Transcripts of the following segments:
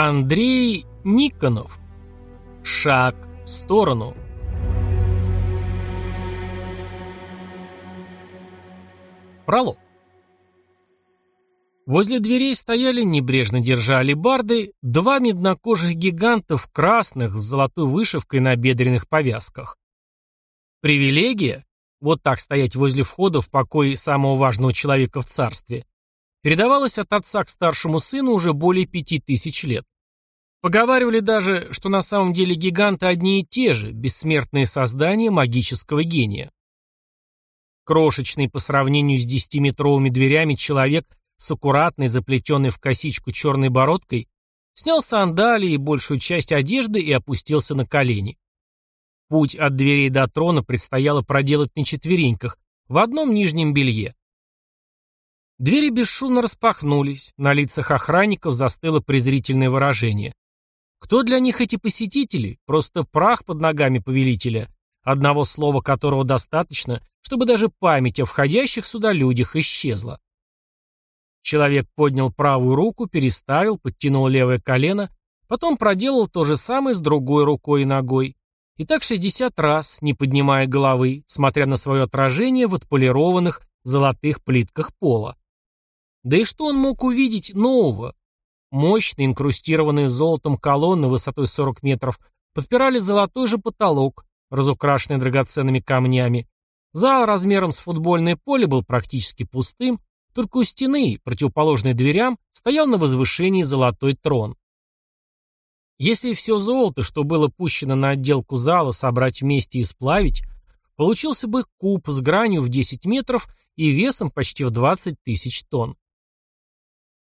Андрей Никонов. Шаг в сторону. Пролог. Возле дверей стояли, небрежно держа алебарды, два меднокожих гиганта в красных с золотой вышивкой на бедренных повязках. Привилегия, вот так стоять возле входа в покой самого важного человека в царстве, передавалась от отца к старшему сыну уже более пяти тысяч лет. Поговаривали даже, что на самом деле гиганты одни и те же, бессмертные создания магического гения. Крошечный по сравнению с десятиметровыми дверями человек с аккуратной, заплетенной в косичку черной бородкой, снял сандалии и большую часть одежды и опустился на колени. Путь от дверей до трона предстояло проделать на четвереньках, в одном нижнем белье. Двери бесшумно распахнулись, на лицах охранников застыло презрительное выражение. Кто для них эти посетители? Просто прах под ногами повелителя, одного слова которого достаточно, чтобы даже память о входящих сюда людях исчезла. Человек поднял правую руку, переставил, подтянул левое колено, потом проделал то же самое с другой рукой и ногой. И так 60 раз, не поднимая головы, смотря на свое отражение в отполированных золотых плитках пола. Да и что он мог увидеть нового? Мощные, инкрустированные золотом колонны высотой 40 метров подпирали золотой же потолок, разукрашенный драгоценными камнями. Зал размером с футбольное поле был практически пустым, только у стены, противоположной дверям, стоял на возвышении золотой трон. Если все золото, что было пущено на отделку зала, собрать вместе и сплавить, получился бы куб с гранью в 10 метров и весом почти в 20 тысяч тонн.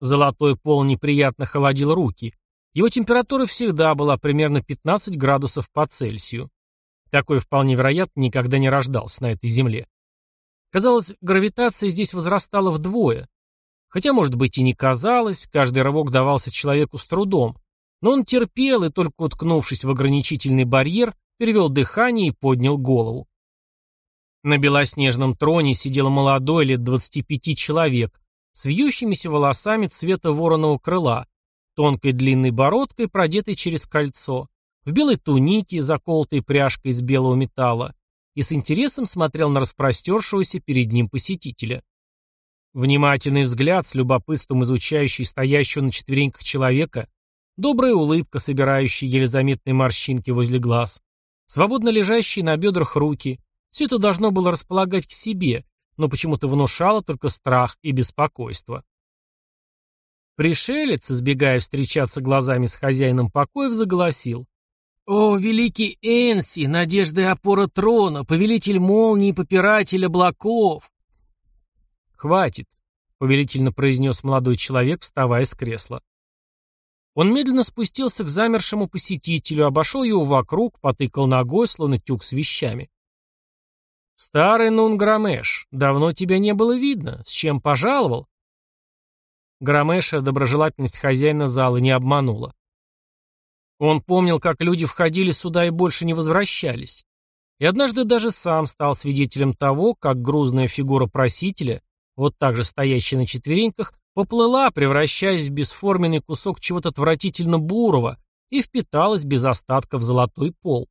Золотой пол неприятно холодил руки. Его температура всегда была примерно 15 градусов по Цельсию. Такой вполне вероятно никогда не рождался на этой земле. Казалось, гравитация здесь возрастала вдвое. Хотя, может быть, и не казалось, каждый рывок давался человеку с трудом. Но он терпел и, только уткнувшись в ограничительный барьер, перевел дыхание и поднял голову. На белоснежном троне сидел молодой, лет 25 человек, с вьющимися волосами цвета вороного крыла, тонкой длинной бородкой, продетой через кольцо, в белой тунике, заколотой пряжкой из белого металла, и с интересом смотрел на распростершегося перед ним посетителя. Внимательный взгляд, с любопытством изучающий стоящего на четвереньках человека, добрая улыбка, собирающая еле заметные морщинки возле глаз, свободно лежащие на бедрах руки, все это должно было располагать к себе, но почему-то внушало только страх и беспокойство. Пришелец, избегая встречаться глазами с хозяином покоев, заголосил. «О, великий Энси, надежда и опора трона, повелитель молний и попиратель облаков!» «Хватит», — повелительно произнес молодой человек, вставая с кресла. Он медленно спустился к замершему посетителю, обошел его вокруг, потыкал ногой, словно тюк с вещами. «Старый Нун Громеш, давно тебя не было видно. С чем пожаловал?» Громеша доброжелательность хозяина зала не обманула. Он помнил, как люди входили сюда и больше не возвращались. И однажды даже сам стал свидетелем того, как грузная фигура просителя, вот так же стоящая на четвереньках, поплыла, превращаясь в бесформенный кусок чего-то отвратительно бурого, и впиталась без остатка в золотой пол.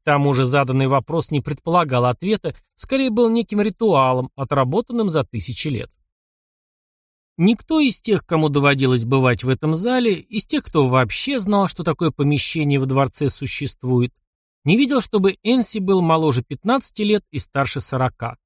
К тому же заданный вопрос не предполагал ответа, скорее был неким ритуалом, отработанным за тысячи лет. Никто из тех, кому доводилось бывать в этом зале, из тех, кто вообще знал, что такое помещение в дворце существует, не видел, чтобы Энси был моложе 15 лет и старше 40.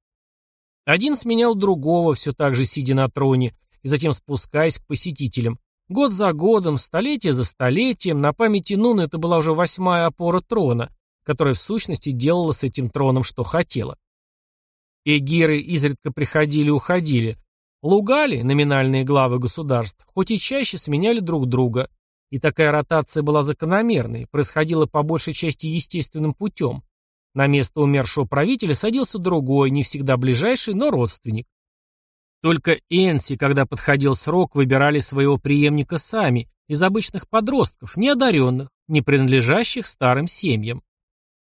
Один сменял другого, все так же сидя на троне, и затем спускаясь к посетителям. Год за годом, столетие за столетием, на памяти Нуна это была уже восьмая опора трона, которая в сущности делала с этим троном, что хотела. Эгиры изредка приходили и уходили, Лугали, номинальные главы государств, хоть и чаще сменяли друг друга, и такая ротация была закономерной, происходила по большей части естественным путем. На место умершего правителя садился другой, не всегда ближайший, но родственник. Только Энси, когда подходил срок, выбирали своего преемника сами, из обычных подростков, неодаренных, не принадлежащих старым семьям.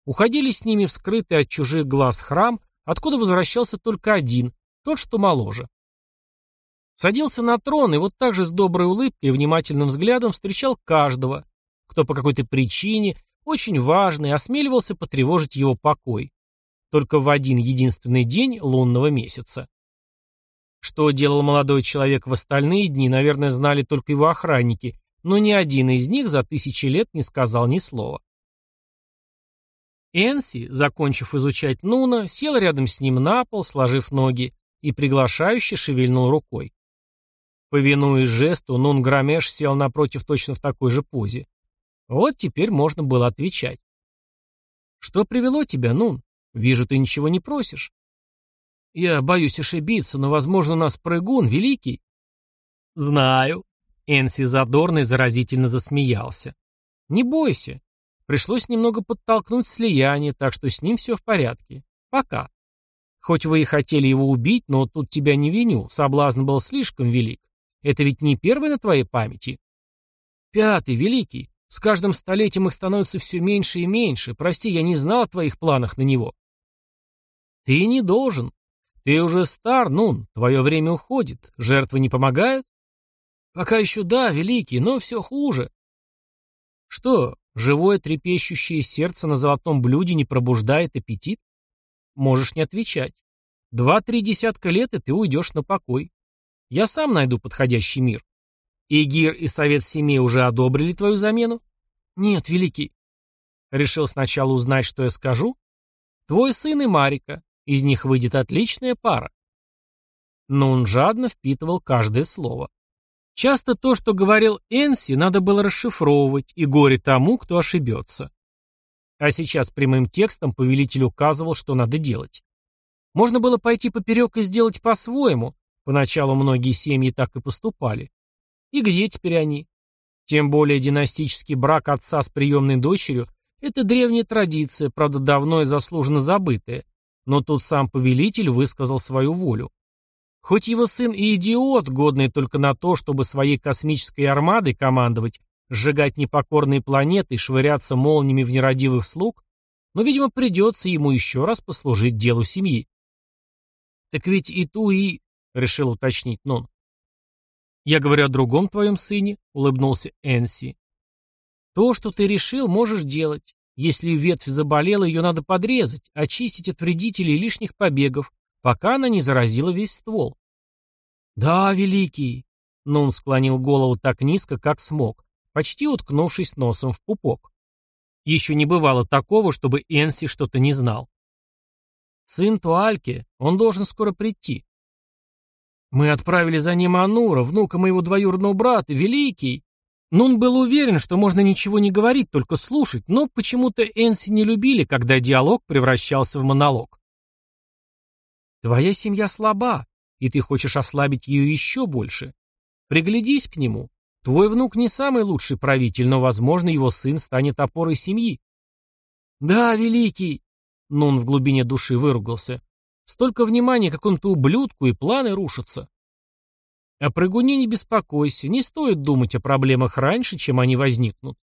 Уходили с ними в скрытый от чужих глаз храм, откуда возвращался только один, тот, что моложе. Садился на трон и вот так же с доброй улыбкой и внимательным взглядом встречал каждого, кто по какой-то причине, очень важный, осмеливался потревожить его покой. Только в один единственный день лунного месяца. Что делал молодой человек в остальные дни, наверное, знали только его охранники, но ни один из них за тысячи лет не сказал ни слова. Энси, закончив изучать Нуна, сел рядом с ним на пол, сложив ноги, и приглашающе шевельнул рукой. Повинуясь жесту, Нун Громеш сел напротив точно в такой же позе. Вот теперь можно было отвечать. «Что привело тебя, Нун? Вижу, ты ничего не просишь». «Я боюсь ошибиться, но, возможно, у нас прыгун великий». «Знаю». Энси задорно и заразительно засмеялся. «Не бойся. Пришлось немного подтолкнуть слияние, так что с ним все в порядке. Пока. Хоть вы и хотели его убить, но тут тебя не виню, соблазн был слишком велик. Это ведь не первый на твоей памяти. Пятый, великий. С каждым столетием их становится все меньше и меньше. Прости, я не знал о твоих планах на него. Ты не должен. Ты уже стар, Нун, твое время уходит. Жертвы не помогают? Пока еще да, великий, но все хуже. Что, живое трепещущее сердце на золотом блюде не пробуждает аппетит? Можешь не отвечать. Два-три десятка лет, и ты уйдешь на покой. Я сам найду подходящий мир. Игир и Совет Семей уже одобрили твою замену? Нет, Великий. Решил сначала узнать, что я скажу? Твой сын и Марика. Из них выйдет отличная пара. Но он жадно впитывал каждое слово. Часто то, что говорил Энси, надо было расшифровывать, и горе тому, кто ошибется. А сейчас прямым текстом повелитель указывал, что надо делать. Можно было пойти поперек и сделать по-своему, Поначалу многие семьи так и поступали. И где теперь они? Тем более династический брак отца с приемной дочерью – это древняя традиция, правда, давно и заслуженно забытая. Но тут сам повелитель высказал свою волю. Хоть его сын и идиот, годный только на то, чтобы своей космической армадой командовать, сжигать непокорные планеты и швыряться молниями в нерадивых слуг, но, видимо, придется ему еще раз послужить делу семьи. Так ведь и ту, и — решил уточнить Нон. «Я говорю о другом твоем сыне», — улыбнулся Энси. «То, что ты решил, можешь делать. Если ветвь заболела, ее надо подрезать, очистить от вредителей и лишних побегов, пока она не заразила весь ствол». «Да, великий», — Нун склонил голову так низко, как смог, почти уткнувшись носом в пупок. Еще не бывало такого, чтобы Энси что-то не знал. «Сын Туальки, он должен скоро прийти. Мы отправили за ним Анура, внука моего двоюродного брата, Великий. Нун был уверен, что можно ничего не говорить, только слушать, но почему-то Энси не любили, когда диалог превращался в монолог. Твоя семья слаба, и ты хочешь ослабить ее еще больше. Приглядись к нему. Твой внук не самый лучший правитель, но, возможно, его сын станет опорой семьи. Да, Великий, Нун в глубине души выругался. Столько внимания какому-то ублюдку, и планы рушатся. О прыгуне не беспокойся, не стоит думать о проблемах раньше, чем они возникнут.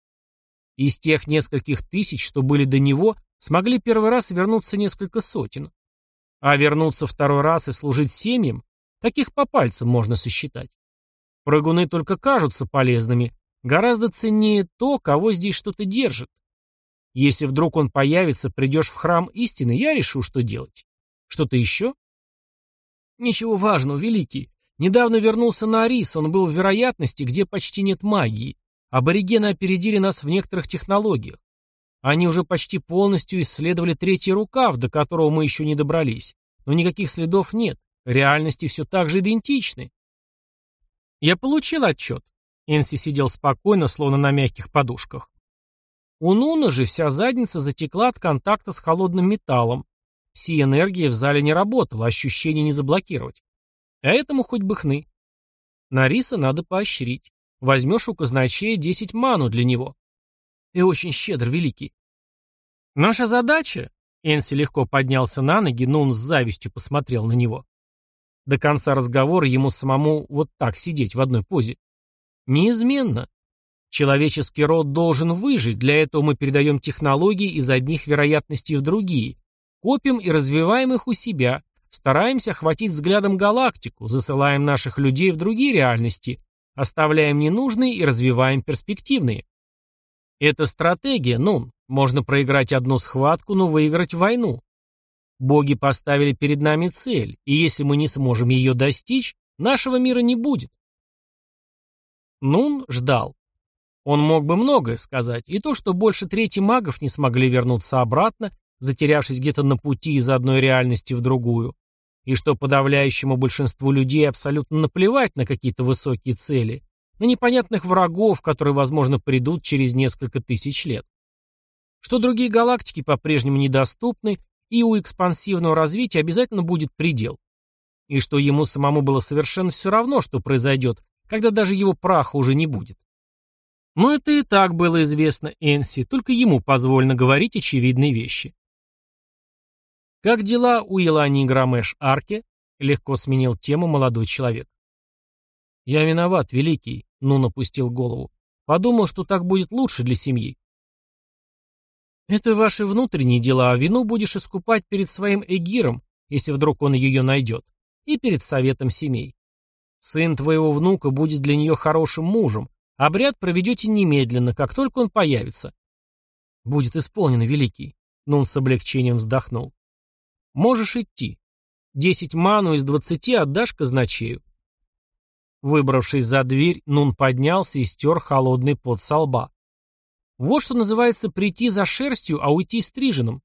Из тех нескольких тысяч, что были до него, смогли первый раз вернуться несколько сотен. А вернуться второй раз и служить семьям, таких по пальцам можно сосчитать. Прыгуны только кажутся полезными, гораздо ценнее то, кого здесь что-то держит. Если вдруг он появится, придешь в храм истины, я решу, что делать. Что-то еще? Ничего важного, Великий. Недавно вернулся на Арис, он был в вероятности, где почти нет магии. Аборигены опередили нас в некоторых технологиях. Они уже почти полностью исследовали третий рукав, до которого мы еще не добрались. Но никаких следов нет. Реальности все так же идентичны. Я получил отчет. Энси сидел спокойно, словно на мягких подушках. У Нуна же вся задница затекла от контакта с холодным металлом, Пси-энергия в зале не работала, ощущение не заблокировать. А этому хоть бы хны. Нариса надо поощрить. Возьмешь у казначея 10 ману для него. Ты очень щедр, великий. Наша задача... Энси легко поднялся на ноги, но он с завистью посмотрел на него. До конца разговора ему самому вот так сидеть в одной позе. Неизменно. Человеческий род должен выжить, для этого мы передаем технологии из одних вероятностей в другие, копим и развиваем их у себя, Стараемся охватить взглядом галактику, засылаем наших людей в другие реальности, оставляем ненужные и развиваем перспективные. Это стратегия, ну, можно проиграть одну схватку, но выиграть войну. Боги поставили перед нами цель, и если мы не сможем ее достичь, нашего мира не будет. Нун ждал. Он мог бы многое сказать, и то, что больше трети магов не смогли вернуться обратно, затерявшись где-то на пути из одной реальности в другую, и что подавляющему большинству людей абсолютно наплевать на какие-то высокие цели, на непонятных врагов, которые, возможно, придут через несколько тысяч лет. Что другие галактики по-прежнему недоступны, и у экспансивного развития обязательно будет предел. И что ему самому было совершенно все равно, что произойдет, когда даже его праха уже не будет. Но это и так было известно Энси, только ему позволено говорить очевидные вещи. «Как дела у Елани Грамеш Арке?» — легко сменил тему молодой человек. «Я виноват, Великий», — Нун опустил голову. «Подумал, что так будет лучше для семьи». «Это ваши внутренние дела, а вину будешь искупать перед своим эгиром, если вдруг он ее найдет, и перед советом семей. Сын твоего внука будет для нее хорошим мужем, Обряд проведете немедленно, как только он появится. Будет исполнен, Великий. Нун с облегчением вздохнул. Можешь идти. Десять ману из двадцати отдашь казначею. Выбравшись за дверь, Нун поднялся и стер холодный пот со лба. Вот что называется прийти за шерстью, а уйти стриженным.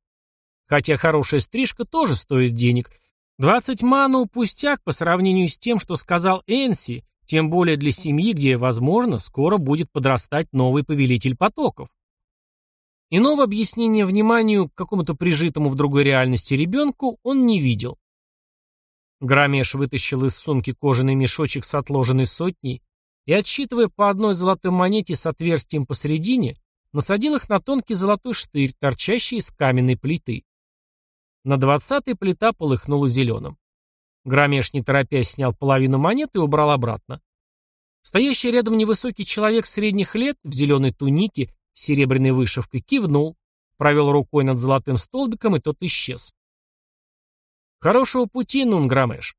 Хотя хорошая стрижка тоже стоит денег. Двадцать ману пустяк по сравнению с тем, что сказал Энси, тем более для семьи, где, возможно, скоро будет подрастать новый повелитель потоков. Иного объяснения вниманию к какому-то прижитому в другой реальности ребенку он не видел. Громеш вытащил из сумки кожаный мешочек с отложенной сотней и, отсчитывая по одной золотой монете с отверстием посередине, насадил их на тонкий золотой штырь, торчащий из каменной плиты. На двадцатой плита полыхнула зеленым. Громеш, не торопясь, снял половину монеты и убрал обратно. Стоящий рядом невысокий человек средних лет в зеленой тунике с серебряной вышивкой кивнул, провел рукой над золотым столбиком, и тот исчез. «Хорошего пути, Нун Громеш».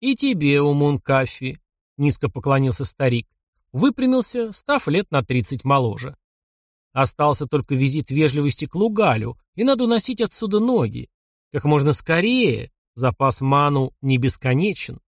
«И тебе, Умун Каффи», — низко поклонился старик, выпрямился, став лет на тридцать моложе. Остался только визит вежливости к Лугалю, и надо уносить отсюда ноги. Как можно скорее, Запас ману не бесконечен.